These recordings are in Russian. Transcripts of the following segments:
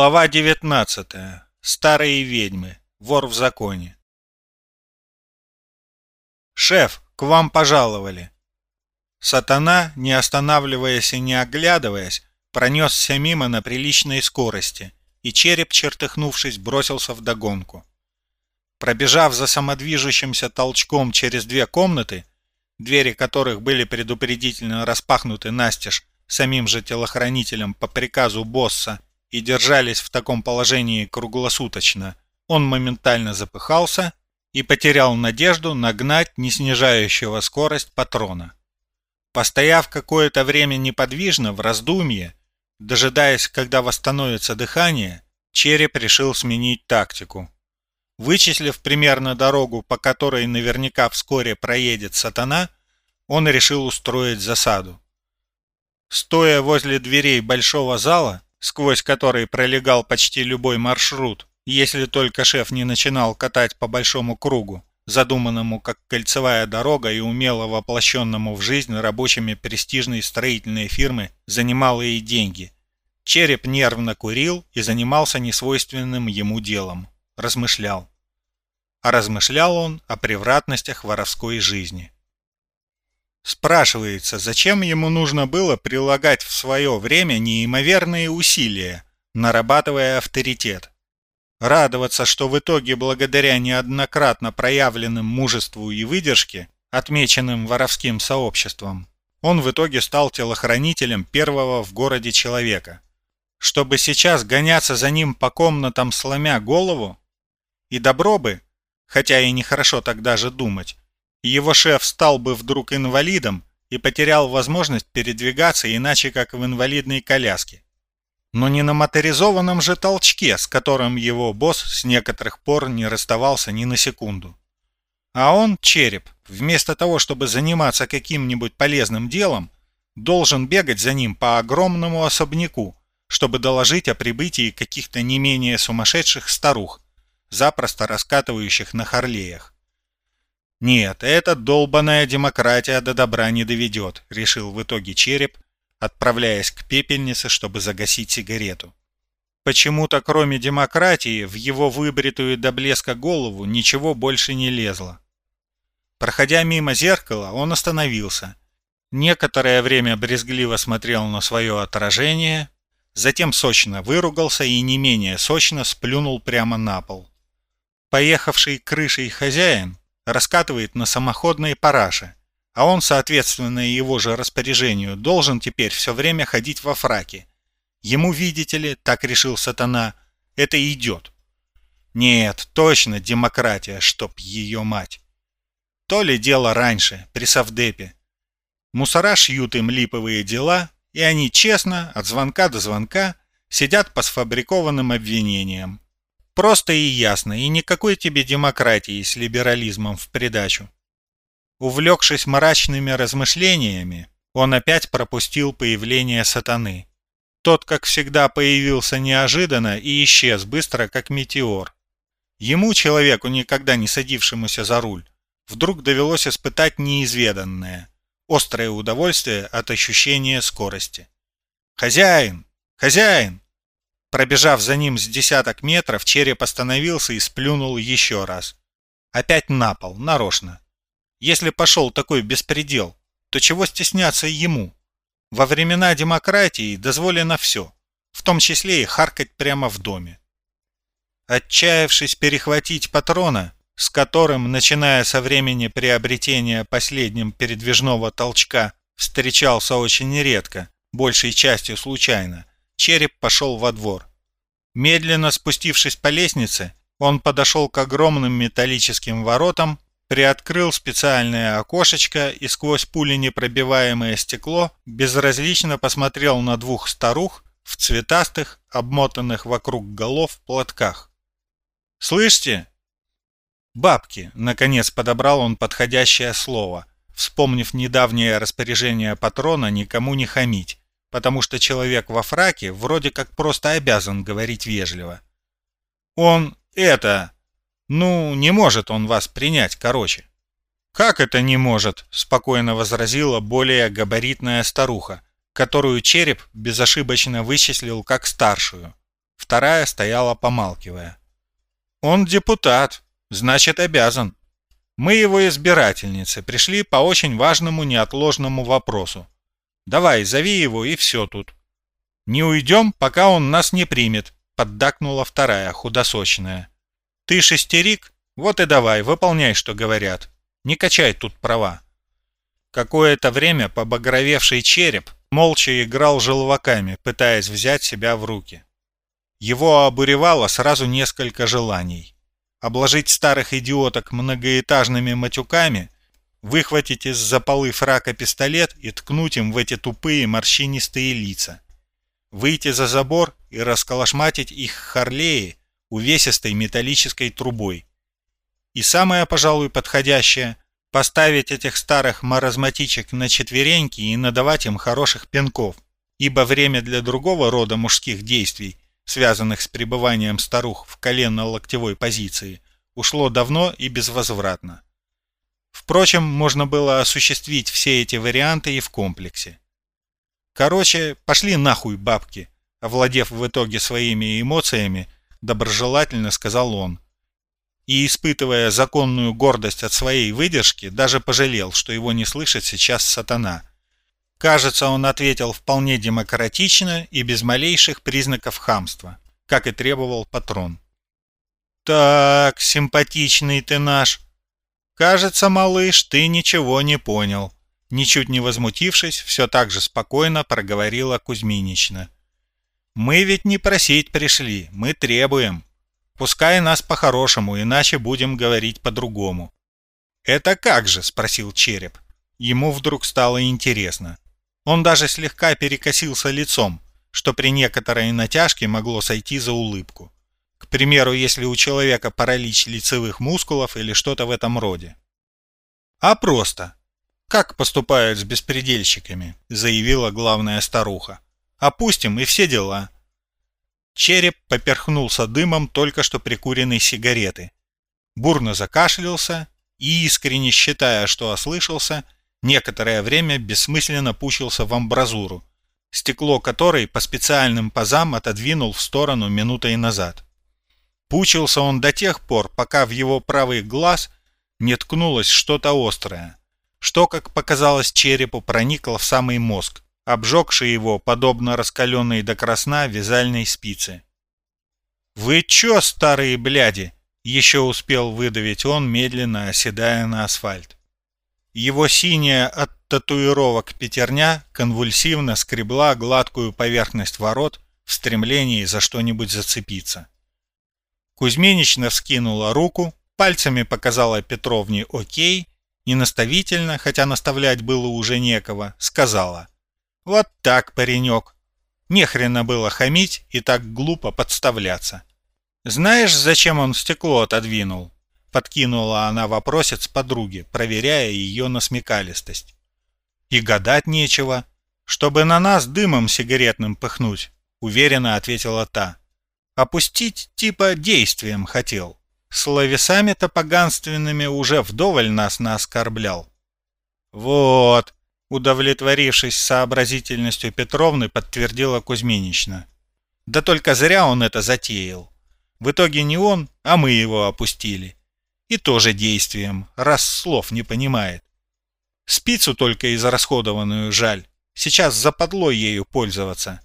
Глава 19. Старые ведьмы. Вор в законе. «Шеф, к вам пожаловали!» Сатана, не останавливаясь и не оглядываясь, пронесся мимо на приличной скорости, и череп, чертыхнувшись, бросился в догонку. Пробежав за самодвижущимся толчком через две комнаты, двери которых были предупредительно распахнуты настежь самим же телохранителем по приказу босса и держались в таком положении круглосуточно, он моментально запыхался и потерял надежду нагнать не снижающего скорость патрона. Постояв какое-то время неподвижно в раздумье, дожидаясь, когда восстановится дыхание, череп решил сменить тактику. Вычислив примерно дорогу, по которой наверняка вскоре проедет сатана, он решил устроить засаду. Стоя возле дверей большого зала, сквозь который пролегал почти любой маршрут, если только шеф не начинал катать по большому кругу, задуманному как кольцевая дорога и умело воплощенному в жизнь рабочими престижной строительной фирмы за немалые деньги. Череп нервно курил и занимался несвойственным ему делом. Размышлял. А размышлял он о превратностях воровской жизни. Спрашивается, зачем ему нужно было прилагать в свое время неимоверные усилия, нарабатывая авторитет. Радоваться, что в итоге благодаря неоднократно проявленным мужеству и выдержке, отмеченным воровским сообществом, он в итоге стал телохранителем первого в городе человека. Чтобы сейчас гоняться за ним по комнатам, сломя голову? И добро бы, хотя и нехорошо так даже думать, его шеф стал бы вдруг инвалидом и потерял возможность передвигаться иначе как в инвалидной коляске. Но не на моторизованном же толчке, с которым его босс с некоторых пор не расставался ни на секунду. А он, череп, вместо того, чтобы заниматься каким-нибудь полезным делом, должен бегать за ним по огромному особняку, чтобы доложить о прибытии каких-то не менее сумасшедших старух, запросто раскатывающих на Харлеях. «Нет, эта долбаная демократия до добра не доведет», — решил в итоге череп, отправляясь к пепельнице, чтобы загасить сигарету. Почему-то кроме демократии в его выбритую до блеска голову ничего больше не лезло. Проходя мимо зеркала, он остановился. Некоторое время брезгливо смотрел на свое отражение, затем сочно выругался и не менее сочно сплюнул прямо на пол. Поехавший крышей хозяин раскатывает на самоходной параше, а он, соответственно, его же распоряжению, должен теперь все время ходить во фраке. Ему, видите ли, так решил сатана, это идет. Нет, точно демократия, чтоб ее мать. То ли дело раньше, при Совдепе. Мусора шьют им липовые дела, и они честно, от звонка до звонка, сидят по сфабрикованным обвинениям. Просто и ясно, и никакой тебе демократии с либерализмом в придачу. Увлекшись мрачными размышлениями, он опять пропустил появление сатаны. Тот, как всегда, появился неожиданно и исчез быстро, как метеор. Ему, человеку, никогда не садившемуся за руль, вдруг довелось испытать неизведанное, острое удовольствие от ощущения скорости. «Хозяин! Хозяин!» Пробежав за ним с десяток метров, череп остановился и сплюнул еще раз. Опять на пол, нарочно. Если пошел такой беспредел, то чего стесняться ему? Во времена демократии дозволено все, в том числе и харкать прямо в доме. Отчаявшись перехватить патрона, с которым, начиная со времени приобретения последним передвижного толчка, встречался очень редко, большей частью случайно, череп пошел во двор. Медленно спустившись по лестнице, он подошел к огромным металлическим воротам, приоткрыл специальное окошечко и сквозь пули непробиваемое стекло безразлично посмотрел на двух старух в цветастых, обмотанных вокруг голов платках. «Слышите?» «Бабки», — наконец подобрал он подходящее слово, вспомнив недавнее распоряжение патрона никому не хамить потому что человек во фраке вроде как просто обязан говорить вежливо. Он это... Ну, не может он вас принять, короче. «Как это не может?» – спокойно возразила более габаритная старуха, которую череп безошибочно вычислил как старшую. Вторая стояла помалкивая. «Он депутат, значит обязан. Мы его избирательницы, пришли по очень важному неотложному вопросу. Давай, зови его и все тут». «Не уйдем, пока он нас не примет», — поддакнула вторая, худосочная. «Ты шестерик? Вот и давай, выполняй, что говорят. Не качай тут права». Какое-то время побагровевший череп молча играл желваками, пытаясь взять себя в руки. Его обуревало сразу несколько желаний. Обложить старых идиоток многоэтажными матюками, выхватить из-за полы фрака пистолет и ткнуть им в эти тупые морщинистые лица. Выйти за забор и расколошматить их Харлеи увесистой металлической трубой. И самое, пожалуй, подходящее поставить этих старых маразматичек на четвереньки и надавать им хороших пинков, ибо время для другого рода мужских действий, связанных с пребыванием старух в коленно-локтевой позиции, ушло давно и безвозвратно. Впрочем, можно было осуществить все эти варианты и в комплексе. Короче, пошли нахуй бабки, овладев в итоге своими эмоциями, доброжелательно сказал он – и, испытывая законную гордость от своей выдержки, даже пожалел, что его не слышит сейчас сатана. Кажется, он ответил вполне демократично и без малейших признаков хамства, как и требовал патрон. «Так, симпатичный ты наш. Кажется, малыш, ты ничего не понял». Ничуть не возмутившись, все так же спокойно проговорила Кузьминична. «Мы ведь не просить пришли, мы требуем. Пускай нас по-хорошему, иначе будем говорить по-другому. «Это как же?» – спросил череп. Ему вдруг стало интересно. Он даже слегка перекосился лицом, что при некоторой натяжке могло сойти за улыбку. Примеру, если у человека паралич лицевых мускулов или что-то в этом роде. «А просто. Как поступают с беспредельщиками?» – заявила главная старуха. «Опустим и все дела. Череп поперхнулся дымом только что прикуренной сигареты. Бурно закашлялся и, искренне считая, что ослышался, некоторое время бессмысленно пучился в амбразуру, стекло которой по специальным пазам отодвинул в сторону минутой назад. Пучился он до тех пор, пока в его правый глаз не ткнулось что-то острое, что, как показалось черепу, проникло в самый мозг, обжегший его, подобно раскаленной до красна вязальной спице. «Вы чё, старые бляди?» — еще успел выдавить он, медленно оседая на асфальт. Его синяя от татуировок пятерня конвульсивно скребла гладкую поверхность ворот в стремлении за что-нибудь зацепиться. Кузьминична вскинула руку, пальцами показала Петровне «Окей» и наставительно, хотя наставлять было уже некого, сказала вот так, паренек. Нехрена было хамить и так глупо подставляться. Знаешь, зачем он стекло отодвинул? Подкинула она вопросец подруге, проверяя ее на смекалистость. И гадать нечего. Чтобы на нас дымом сигаретным пыхнуть, уверенно ответила та. Опустить типа действием хотел. Словесами-то поганственными уже вдоволь нас наоскорблял. Вот, Удовлетворившись сообразительностью Петровны, подтвердила Кузьминична. Да только зря он это затеял. В итоге не он, а мы его опустили. И тоже действием, раз слов не понимает. Спицу только израсходованную жаль. Сейчас западло ею пользоваться.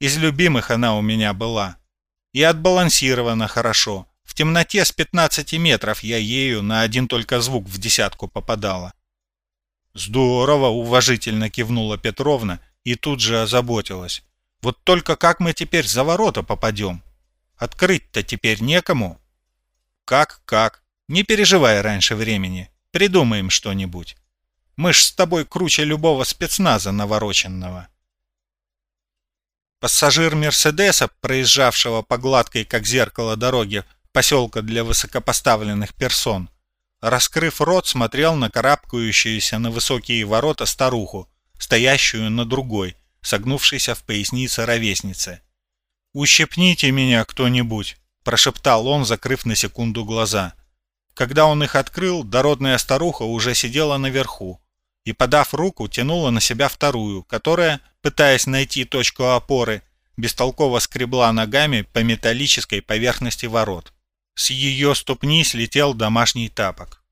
Из любимых она у меня была. И отбалансирована хорошо. В темноте с 15 метров я ею на один только звук в десятку попадала. «Здорово!» – уважительно кивнула Петровна и тут же озаботилась. «Вот только как мы теперь за ворота попадем? Открыть-то теперь некому». «Как-как? Не переживай раньше времени. Придумаем что-нибудь. Мы ж с тобой круче любого спецназа навороченного». Пассажир Мерседеса, проезжавшего по гладкой, как зеркало дороги, поселка для высокопоставленных персон, раскрыв рот, смотрел на карабкающуюся на высокие ворота старуху, стоящую на другой, согнувшейся в пояснице ровесницы. «Ущипните меня кто-нибудь», – прошептал он, закрыв на секунду глаза. Когда он их открыл, дородная старуха уже сидела наверху и, подав руку, тянула на себя вторую, которая, пытаясь найти точку опоры, бестолково скребла ногами по металлической поверхности ворот. С ее ступни слетел домашний тапок.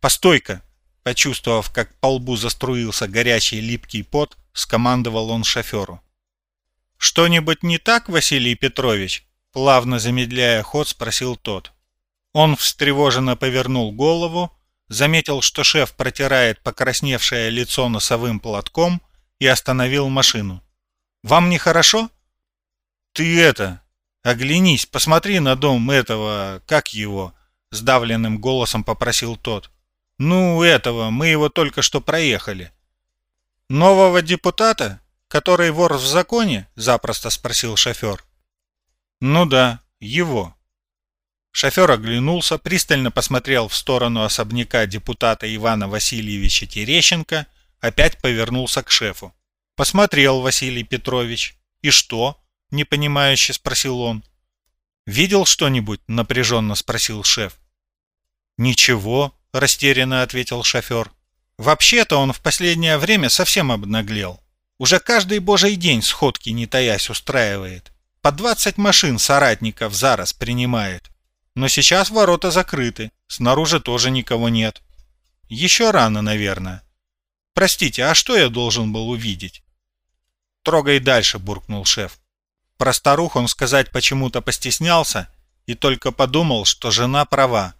«Постой-ка!» Почувствовав, как по лбу заструился горячий липкий пот, скомандовал он шоферу. «Что-нибудь не так, Василий Петрович?» Плавно замедляя ход, спросил тот. Он встревоженно повернул голову, заметил, что шеф протирает покрасневшее лицо носовым платком и остановил машину. «Вам нехорошо?» «Ты это... Оглянись, посмотри на дом этого... Как его?» Сдавленным голосом попросил тот. «Ну, этого, мы его только что проехали». «Нового депутата, который вор в законе?» — запросто спросил шофер. «Ну да, его». Шофер оглянулся, пристально посмотрел в сторону особняка депутата Ивана Васильевича Терещенко, опять повернулся к шефу. «Посмотрел, Василий Петрович. И что?» — непонимающе спросил он. «Видел что-нибудь?» — напряженно спросил шеф. «Ничего», — растерянно ответил шофер. «Вообще-то он в последнее время совсем обнаглел. Уже каждый божий день сходки не таясь устраивает. По двадцать машин соратников за раз принимает. Но сейчас ворота закрыты, снаружи тоже никого нет. Еще рано, наверное. Простите, а что я должен был увидеть? Трогай дальше, буркнул шеф. Про старух он сказать почему-то постеснялся и только подумал, что жена права.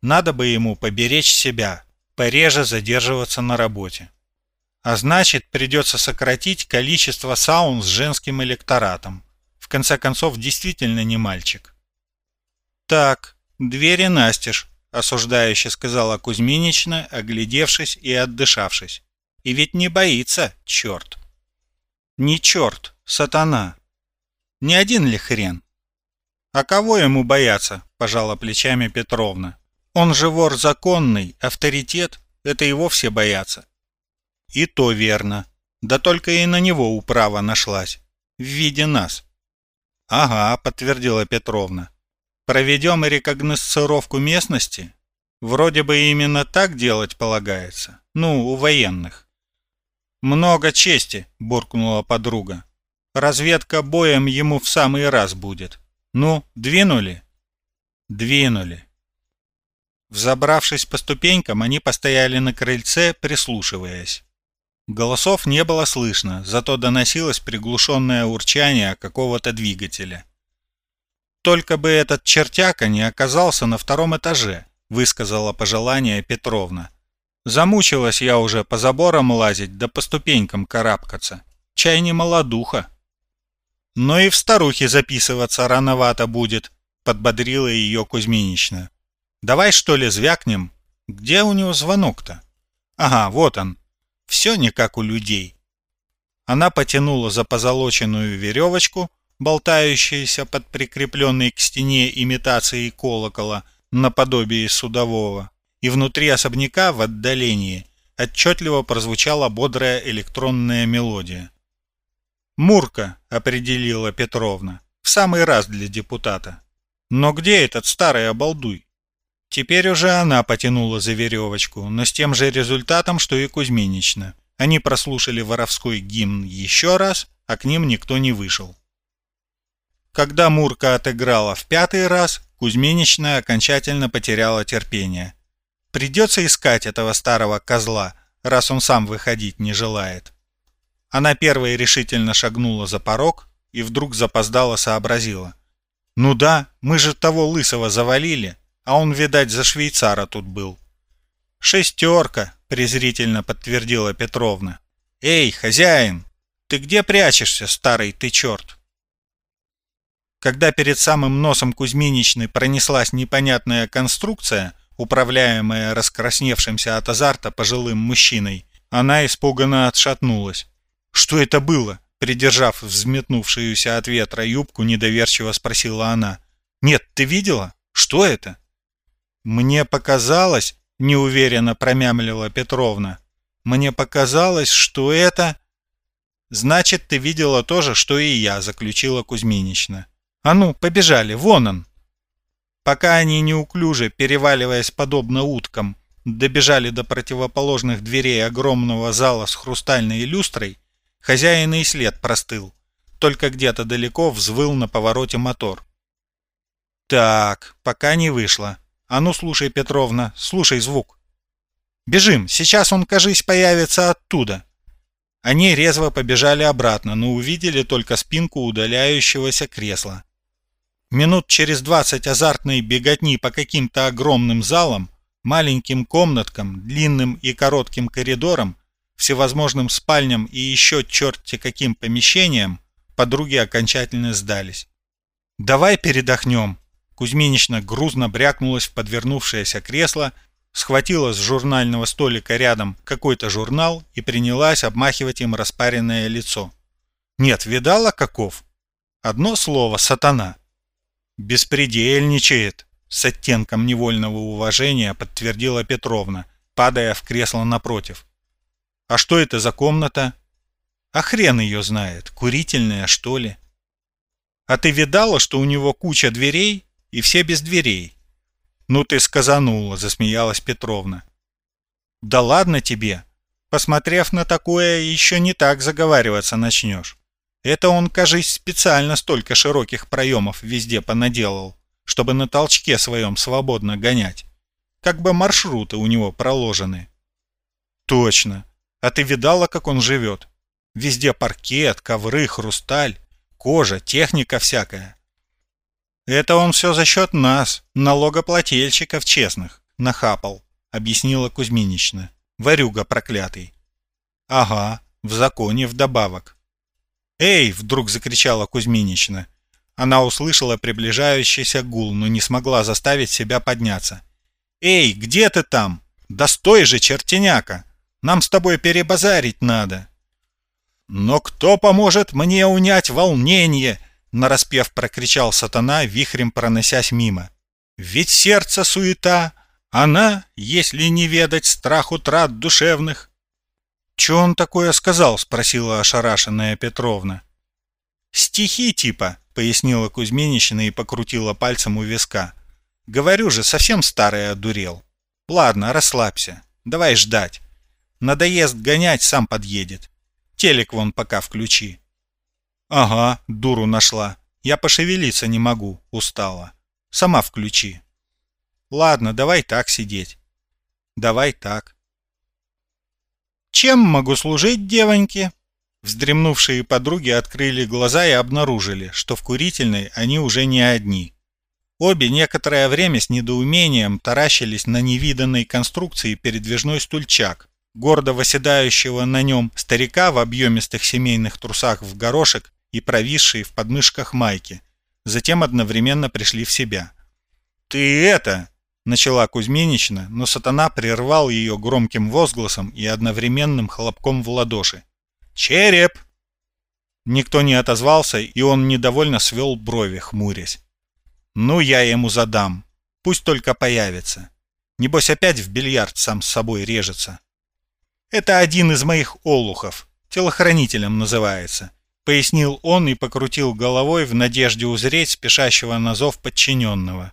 Надо бы ему поберечь себя, пореже задерживаться на работе. А значит, придется сократить количество саун с женским электоратом. В конце концов, действительно не мальчик. «Так, двери настежь», — осуждающе сказала Кузьминична, оглядевшись и отдышавшись. И ведь не боится, черт. Не черт, сатана. Не один ли хрен? А кого ему бояться, пожала плечами Петровна. Он же вор законный, авторитет, это его все боятся. И то верно. Да только и на него управа нашлась. В виде нас. Ага, подтвердила Петровна. Проведем рекогносцировку местности? Вроде бы именно так делать полагается. Ну, у военных. «Много чести», — буркнула подруга. «Разведка боем ему в самый раз будет. Ну, двинули?» «Двинули». Взобравшись по ступенькам, они постояли на крыльце, прислушиваясь. Голосов не было слышно, зато доносилось приглушенное урчание какого-то двигателя. «Только бы этот чертяка не оказался на втором этаже», — высказала пожелание Петровна. Замучилась я уже по заборам лазить да по ступенькам карабкаться. Чай не молодуха. Но и в старухе записываться рановато будет, подбодрила ее Кузьминична. Давай что ли звякнем? Где у него звонок-то? Ага, вот он. Все не как у людей. Она потянула за позолоченную веревочку, болтающуюся под прикрепленной к стене имитацией колокола, наподобие судового и внутри особняка в отдалении отчетливо прозвучала бодрая электронная мелодия. «Мурка», — определила Петровна, — «в самый раз для депутата». «Но где этот старый обалдуй?» Теперь уже она потянула за веревочку, но с тем же результатом, что и Кузьминична. Они прослушали воровской гимн еще раз, а к ним никто не вышел. Когда Мурка отыграла в пятый раз, Кузьминична окончательно потеряла терпение. Придется искать этого старого козла, раз он сам выходить не желает. Она первой решительно шагнула за порог и вдруг запоздала сообразила. «Ну да, мы же того лысого завалили, а он, видать, за швейцара тут был». «Шестерка», — презрительно подтвердила Петровна. «Эй, хозяин, ты где прячешься, старый ты черт?» Когда перед самым носом Кузьминичны пронеслась непонятная конструкция, управляемая раскрасневшимся от азарта пожилым мужчиной. Она испуганно отшатнулась. «Что это было?» Придержав взметнувшуюся от ветра юбку, недоверчиво спросила она. «Нет, ты видела? Что это?» «Мне показалось...» — неуверенно промямлила Петровна. «Мне показалось, что это...» «Значит, ты видела то же, что и я», — заключила Кузьминична. «А ну, побежали, вон он!» Пока они неуклюже, переваливаясь подобно уткам, добежали до противоположных дверей огромного зала с хрустальной люстрой, хозяин и след простыл. только где-то далеко взвыл на повороте мотор. Так, пока не вышло. А ну слушай, Петровна, слушай звук. Бежим, сейчас он, кажись, появится оттуда. Они резво побежали обратно, но увидели только спинку удаляющегося кресла. Минут через двадцать азартной беготни по каким-то огромным залам, маленьким комнаткам, длинным и коротким коридорам, всевозможным спальням и еще черти каким помещениям, подруги окончательно сдались. «Давай передохнем!» Кузьминична грузно брякнулась в подвернувшееся кресло, схватила с журнального столика рядом какой-то журнал и принялась обмахивать им распаренное лицо. «Нет, видала каков?» Одно слово «сатана». «Беспредельничает», — с оттенком невольного уважения подтвердила Петровна, падая в кресло напротив. «А что это за комната?» «А хрен ее знает, курительная, что ли?» «А ты видала, что у него куча дверей и все без дверей. «Ну ты сказанула», — засмеялась Петровна. «Да ладно тебе. Посмотрев на такое, еще не так заговариваться начнешь. Это он, кажись, специально столько широких проемов везде понаделал, чтобы на толчке своем свободно гонять. Как бы маршруты у него проложены». «Точно. А ты видала, как он живет? Везде паркет, ковры, хрусталь, кожа, техника всякая. «Это он все за счет нас, налогоплательщиков честных, нахапал», — объяснила Кузьминична. «Варюга проклятый». «Ага, в законе вдобавок». «Эй!» — вдруг закричала Кузьминична. Она услышала приближающийся гул, но не смогла заставить себя подняться. «Эй, где ты там? Да стой же, чертеняка! Нам с тобой перебазарить надо!» «Но кто поможет мне унять волнение?» нараспев прокричал сатана, вихрем проносясь мимо. «Ведь сердце суета, она, если не ведать страх утрат душевных». «Че он такое сказал?» — спросила ошарашенная Петровна. «Стихи типа», — пояснила Кузьминична и покрутила пальцем у виска. «Говорю же, совсем старый одурел. Ладно, расслабься, давай ждать. Надоест гонять, сам подъедет. Телек вон пока включи». «Ага, дуру нашла. Я пошевелиться не могу, устала. Сама включи». «Ладно, давай так сидеть». «Давай так». «Чем могу служить, девоньки?» Вздремнувшие подруги открыли глаза и обнаружили, что в курительной они уже не одни. Обе некоторое время с недоумением таращились на невиданной конструкции передвижной стульчак, гордо восседающего на нем старика в объемистых семейных трусах в горошек и провисшие в подмышках майки. Затем одновременно пришли в себя. «Ты это!» — начала Кузьминична, но сатана прервал ее громким возгласом и одновременным хлопком в ладоши. «Череп!» Никто не отозвался, и он недовольно свел брови, хмурясь. «Ну, я ему задам. Пусть только появится. Небось опять в бильярд сам с собой режется. Это один из моих олухов, телохранителем называется пояснил он и покрутил головой в надежде узреть спешащего на зов подчиненного.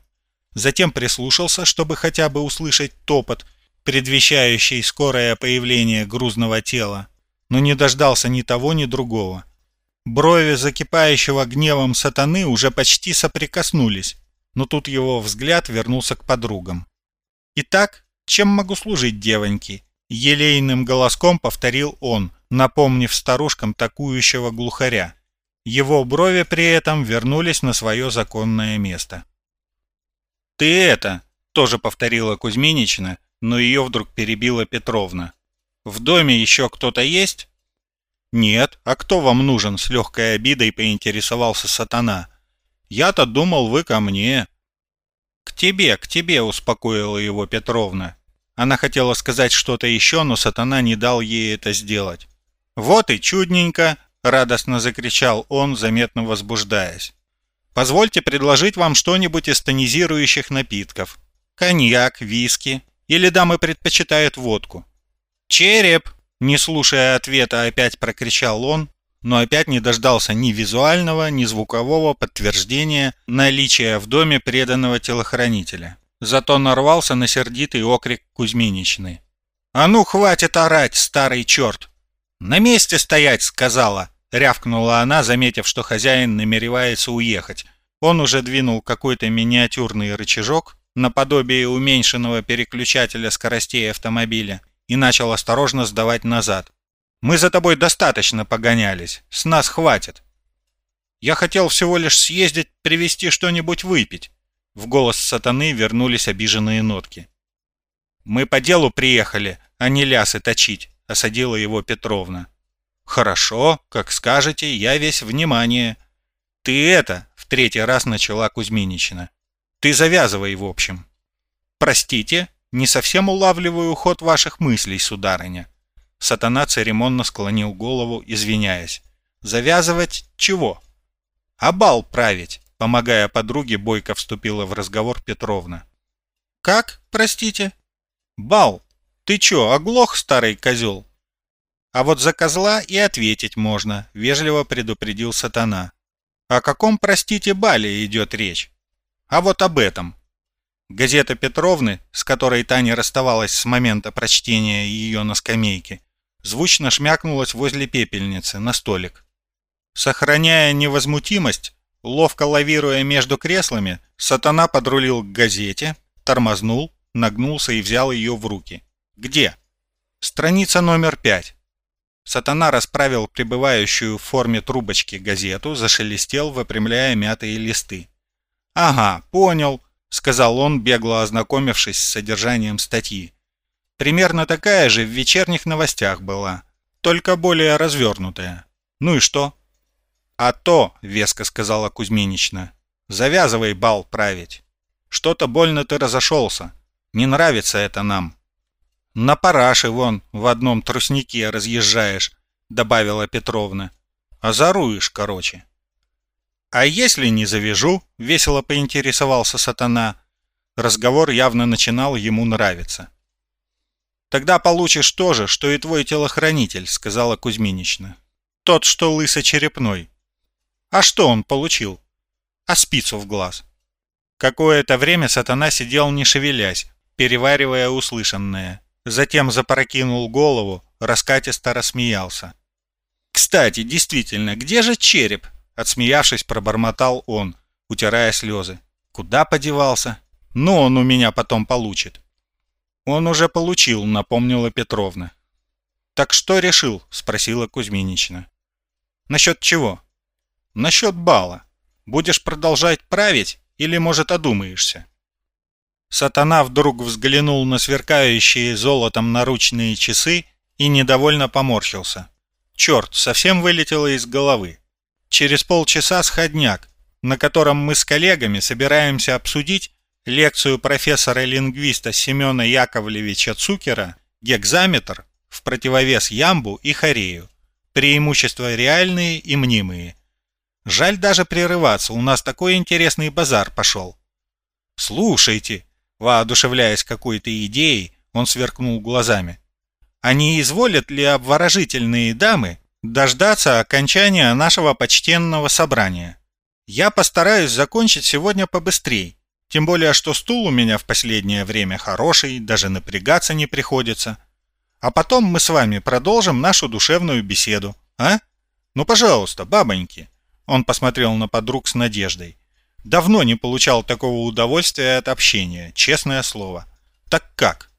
Затем прислушался, чтобы хотя бы услышать топот, предвещающий скорое появление грузного тела, но не дождался ни того, ни другого. Брови закипающего гневом сатаны уже почти соприкоснулись, но тут его взгляд вернулся к подругам. «Итак, чем могу служить, девоньки?» Елейным голоском повторил он, напомнив старушкам такующего глухаря. Его брови при этом вернулись на свое законное место. «Ты это!» — тоже повторила Кузьминична, но ее вдруг перебила Петровна. «В доме еще кто-то есть?» «Нет, а кто вам нужен?» — с легкой обидой поинтересовался сатана. «Я-то думал, вы ко мне». «К тебе, к тебе!» — успокоила его Петровна. Она хотела сказать что-то еще, но сатана не дал ей это сделать. «Вот и чудненько!» — радостно закричал он, заметно возбуждаясь. «Позвольте предложить вам что-нибудь из тонизирующих напитков. Коньяк, виски. Или дамы предпочитают водку?» «Череп!» — не слушая ответа, опять прокричал он, но опять не дождался ни визуального, ни звукового подтверждения наличия в доме преданного телохранителя. Зато нарвался на сердитый окрик Кузьминичны. «А ну, хватит орать, старый черт! «На месте стоять!» — сказала. — рявкнула она, заметив, что хозяин намеревается уехать. Он уже двинул какой-то миниатюрный рычажок, наподобие уменьшенного переключателя скоростей автомобиля, и начал осторожно сдавать назад. «Мы за тобой достаточно погонялись, с нас хватит». «Я хотел всего лишь съездить, привезти что-нибудь выпить». В голос сатаны вернулись обиженные нотки. «Мы по делу приехали, а не лясы точить», — осадила его Петровна. «Хорошо, как скажете, я весь внимание». «Ты это!» — в третий раз начала Кузьминична. «Ты завязывай, в общем». «Простите, не совсем улавливаю ход ваших мыслей, сударыня». Сатана церемонно склонил голову, извиняясь. «Завязывать чего?» «А бал править», — помогая подруге, бойко вступила в разговор Петровна. «Как, простите?» «Бал. Ты чё, оглох, старый козел?» А вот за козла и ответить можно, вежливо предупредил сатана. О каком, простите, бале идет речь? А вот об этом. Газета Петровны, с которой Таня расставалась с момента прочтения ее на скамейке, звучно шмякнулась возле пепельницы на столик. Сохраняя невозмутимость, ловко лавируя между креслами, сатана подрулил к газете, тормознул, нагнулся и взял ее в руки. «Где?» «Страница номер пять. Сатана расправил пребывающую в форме трубочки газету, зашелестел, выпрямляя мятые листы. «Ага, понял», — сказал он, бегло ознакомившись с содержанием статьи. Примерно такая же в вечерних новостях была, только более развернутая. Ну и что? «А то», — веско сказала Кузьминична, — «завязывай бал править. Что-то больно ты разошелся. Не нравится это нам». «На параше вон в одном труснике разъезжаешь», — добавила Петровна. «Озаруешь, короче». «А если не завяжу?» — весело поинтересовался сатана. Разговор явно начинал ему нравиться. «Тогда получишь то же, что и твой телохранитель», — сказала Кузьминична. «Тот, что лысо-черепной». «А что он получил?» «А спицу в глаз». Какое-то время сатана сидел не шевелясь, переваривая услышанное. Затем запрокинул голову, раскатисто рассмеялся. «Кстати, действительно, где же череп?» Отсмеявшись, пробормотал он, утирая слезы. «Куда подевался? Ну, он у меня потом получит». «Он уже получил», — напомнила Петровна. «Так что решил?» — спросила Кузьминична. «Насчет чего?» «Насчет бала. Будешь продолжать править или, может, одумаешься?» Сатана вдруг взглянул на сверкающие золотом наручные часы и недовольно поморщился. Черт, совсем вылетело из головы. Через полчаса сходняк, на котором мы с коллегами собираемся обсудить лекцию профессора-лингвиста Семена Яковлевича Цукера «Гекзаметр» в противовес ямбу и хорею. Преимущества реальные и мнимые. Жаль даже прерываться, у нас такой интересный базар пошел. «Слушайте», Воодушевляясь какой-то идеей, он сверкнул глазами. «А не изволят ли обворожительные дамы дождаться окончания нашего почтенного собрания? Я постараюсь закончить сегодня побыстрей, тем более, что стул у меня в последнее время хороший, даже напрягаться не приходится. А потом мы с вами продолжим нашу душевную беседу, а? Ну, пожалуйста, бабоньки!» Он посмотрел на подруг с надеждой. Давно не получал такого удовольствия от общения, честное слово. Так как?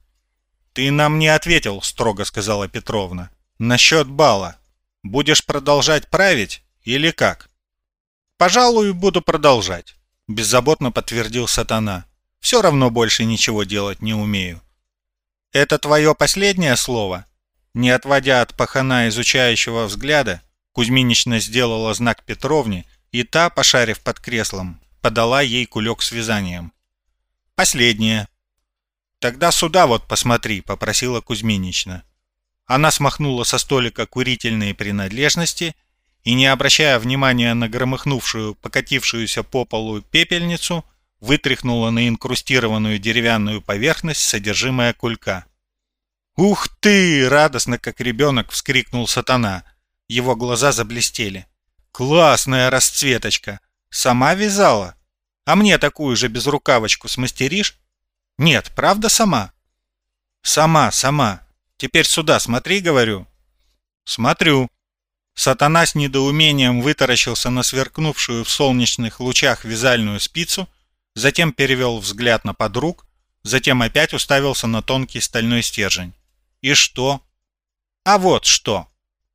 Ты нам не ответил, строго сказала Петровна. Насчет бала. Будешь продолжать править или как? Пожалуй, буду продолжать, беззаботно подтвердил сатана. Все равно больше ничего делать не умею. Это твое последнее слово? Не отводя от пахана изучающего взгляда, Кузьминична сделала знак Петровне, и та, пошарив под креслом, подала ей кулек с вязанием. «Последнее». «Тогда сюда вот посмотри», — попросила Кузьминична. Она смахнула со столика курительные принадлежности и, не обращая внимания на громыхнувшую, покатившуюся по полу пепельницу, вытряхнула на инкрустированную деревянную поверхность содержимое кулька. «Ух ты!» — радостно, как ребенок, вскрикнул сатана. Его глаза заблестели. «Классная расцветочка! Сама вязала?» А мне такую же безрукавочку смастеришь? Нет, правда сама? Сама, сама. Теперь сюда смотри, говорю. Смотрю. Сатана с недоумением вытаращился на сверкнувшую в солнечных лучах вязальную спицу, затем перевел взгляд на подруг, затем опять уставился на тонкий стальной стержень. И что? А вот что.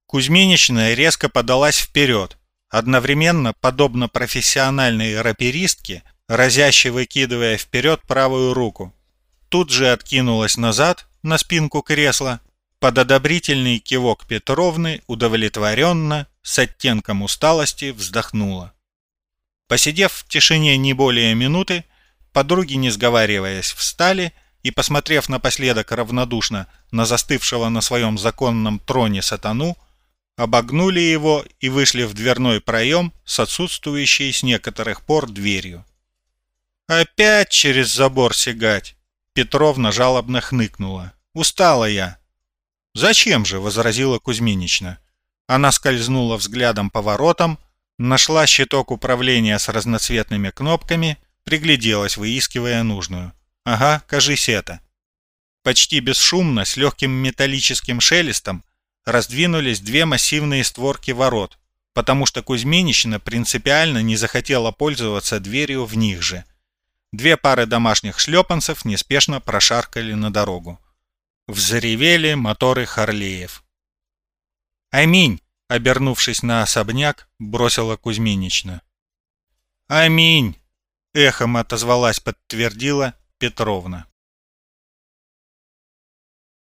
Кузьминичная резко подалась вперед, одновременно, подобно профессиональной раперистке, разяще выкидывая вперед правую руку. Тут же откинулась назад на спинку кресла, под одобрительный кивок Петровны удовлетворенно, с оттенком усталости, вздохнула. Посидев в тишине не более минуты, подруги, не сговариваясь, встали и, посмотрев напоследок равнодушно на застывшего на своем законном троне сатану, обогнули его и вышли в дверной проем с отсутствующей с некоторых пор дверью. «Опять через забор сигать!» Петровна жалобно хныкнула. «Устала я!» «Зачем же?» — возразила Кузьминична. Она скользнула взглядом по воротам, нашла щиток управления с разноцветными кнопками, пригляделась, выискивая нужную. «Ага, кажись это». Почти бесшумно, с легким металлическим шелестом, раздвинулись две массивные створки ворот, потому что Кузьминична принципиально не захотела пользоваться дверью в них же. Две пары домашних шлепанцев неспешно прошаркали на дорогу. Взревели моторы Харлеев. «Аминь!» — обернувшись на особняк, бросила Кузьминична. «Аминь!» — эхом отозвалась, подтвердила Петровна.